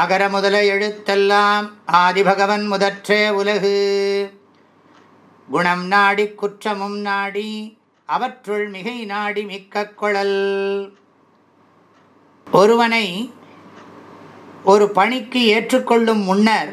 அகர முதல எழுத்தெல்லாம் ஆதிபகவன் முதற்றே உலகு. குணம் நாடி குற்றமும் நாடி அவற்றுள் மிகை நாடி மிக்க கொழல். ஒருவனை ஒரு பணிக்கு ஏற்றுக்கொள்ளும் முன்னர்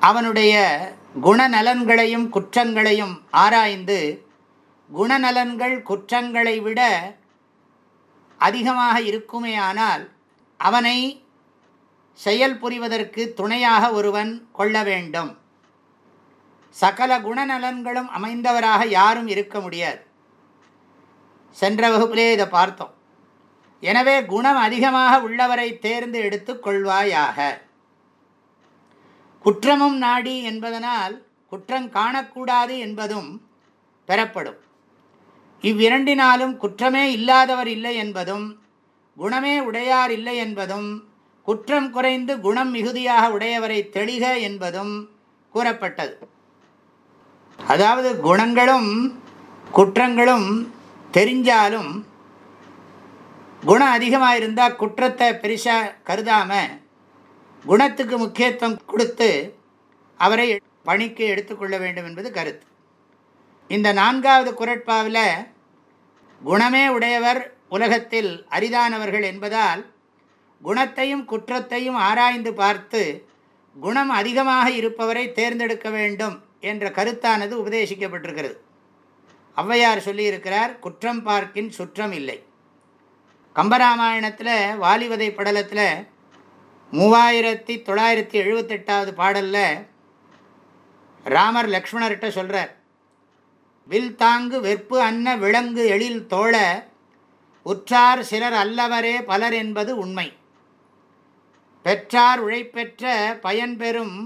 அவனுடைய குணநலன்களையும் குற்றங்களையும் ஆராய்ந்து குணநலன்கள் குற்றங்களை விட அதிகமாக இருக்குமே ஆனால் அவனை செயல் புரிவதற்கு துணையாக ஒருவன் கொள்ள வேண்டும். சகல குணநலன்களும் அமைந்தவராக யாரும் இருக்க முடியாது. சென்ற வகுப்பிலே இதை பார்த்தோம். எனவே குணம் அதிகமாக உள்ளவரை தேர்ந்து எடுத்து கொள்வாயாக. குற்றமும் நாடி என்பதனால் குற்றம் காணக்கூடாது என்பதும் பெறப்படும். இவ்விரண்டினாலும் குற்றமே இல்லாதவர் இல்லை என்பதும் குணமே உடையார் இல்லை என்பதும் குற்றம் குறைந்து குணம் மிகுதியாக உடையவரை தெளிக என்பதும் கூறப்பட்டது. அதாவது குணங்களும் குற்றங்களும் தெரிஞ்சாலும் குணம் அதிகமாக இருந்தால் குற்றத்தை பெருசாக கருதாமல் குணத்துக்கு முக்கியத்துவம் கொடுத்து அவரை பணிக்கு எடுத்துக்கொள்ள வேண்டும் என்பது கருத்து. இந்த நான்காவது குரட்பாவில் குணமே உடையவர் உலகத்தில் அரிதானவர்கள் என்பதால் குணத்தையும் குற்றத்தையும் ஆராய்ந்து பார்த்து குணம் அதிகமாக இருப்பவரை தேர்ந்தெடுக்க வேண்டும் என்ற கருத்தானது உபதேசிக்கப்பட்டிருக்கிறது. ஔவையார் சொல்லியிருக்கிறார் குற்றம் பார்க்கின் சுற்றம் இல்லை. கம்பராமாயணத்தில் வாலிவதை படலத்தில் மூவாயிரத்தி தொள்ளாயிரத்தி எழுபத்தெட்டாவது பாடலில் ராமர் லக்ஷ்மணர்கிட்ட சொல்கிறார் வில் தாங்கு வெற்பு அன்ன விலங்கு எழில் தோழ உற்றார் சிலர் அல்லவரே பலர் என்பது உண்மை. பெற்றார் உழைப்பெற்ற பயன்பெறும்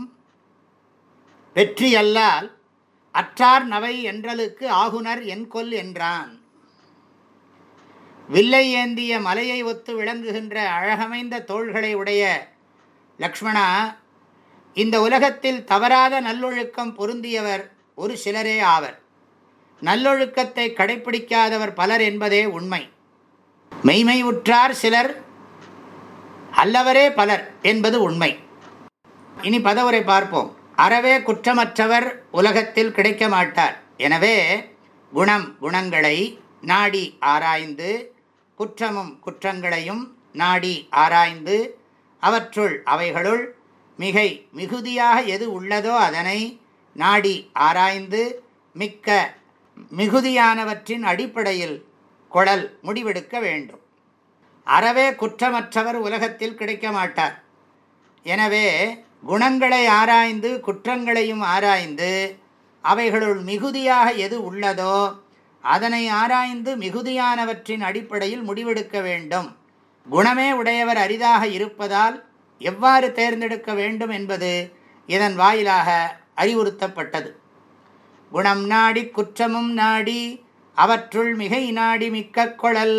வெற்றியல்லால் அற்றார் நவை என்றலுக்கு ஆகுனர் என் கொல் என்றான். வில்லை ஏந்திய மலையை ஒத்து விளங்குகின்ற அழகமைந்த தோள்களை உடைய லக்ஷ்மணா இந்த உலகத்தில் தவறாத நல்லொழுக்கம் பொருந்தியவர் ஒரு சிலரே ஆவர். நல்லொழுக்கத்தை கடைப்பிடிக்காதவர் பலர் என்பதே உண்மை. மெய்மை உற்றார் சிலர் அல்லவரே பலர் என்பது உண்மை. இனி பதவுரை பார்ப்போம். அறவே குற்றமற்றவர் உலகத்தில் கிடைக்க மாட்டார் எனவே குணம் குணங்களை நாடி ஆராய்ந்து குற்றமும் குற்றங்களையும் நாடி ஆராய்ந்து அவற்றுள் அவைகளுள் மிகை மிகுதியாக எது உள்ளதோ அதனை நாடி ஆராய்ந்து மிக்க மிகுதியானவற்றின் அடிப்படையில் குழல் முடிவெடுக்க வேண்டும். அறவே குற்றமற்றவர் உலகத்தில் கிடைக்க மாட்டார் எனவே குணங்களை ஆராய்ந்து குற்றங்களையும் ஆராய்ந்து அவைகளுள் மிகுதியாக எது உள்ளதோ அதனை ஆராய்ந்து மிகுதியானவற்றின் அடிப்படையில் முடிவெடுக்க வேண்டும். குணமே உடையவர் அரிதாக இருப்பதால் எவ்வாறு தேர்ந்தெடுக்க வேண்டும் என்பது இதன் வாயிலாக அறிவுறுத்தப்பட்டது. குணம் நாடி குற்றமும் நாடி அவற்றுள் மிகை நாடி மிக்க கொழல்.